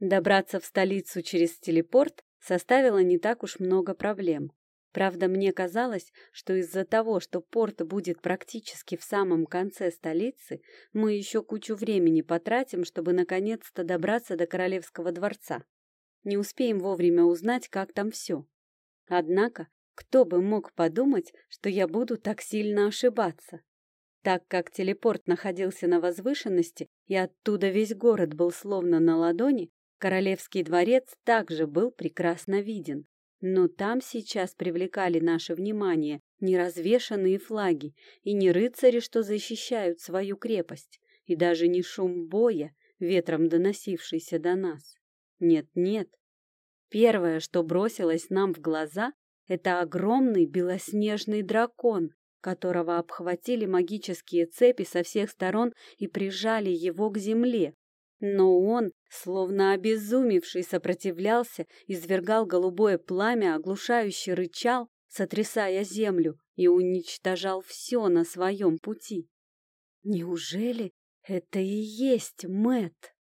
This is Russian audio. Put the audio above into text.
Добраться в столицу через телепорт составило не так уж много проблем. Правда, мне казалось, что из-за того, что порт будет практически в самом конце столицы, мы еще кучу времени потратим, чтобы наконец-то добраться до Королевского дворца. Не успеем вовремя узнать, как там все. Однако, кто бы мог подумать, что я буду так сильно ошибаться? Так как телепорт находился на возвышенности, и оттуда весь город был словно на ладони, Королевский дворец также был прекрасно виден. Но там сейчас привлекали наше внимание не развешанные флаги и не рыцари, что защищают свою крепость, и даже не шум боя, ветром доносившийся до нас. Нет-нет. Первое, что бросилось нам в глаза, это огромный белоснежный дракон, которого обхватили магические цепи со всех сторон и прижали его к земле, но он, словно обезумевший, сопротивлялся, извергал голубое пламя, оглушающе рычал, сотрясая землю, и уничтожал все на своем пути. Неужели это и есть Мэт?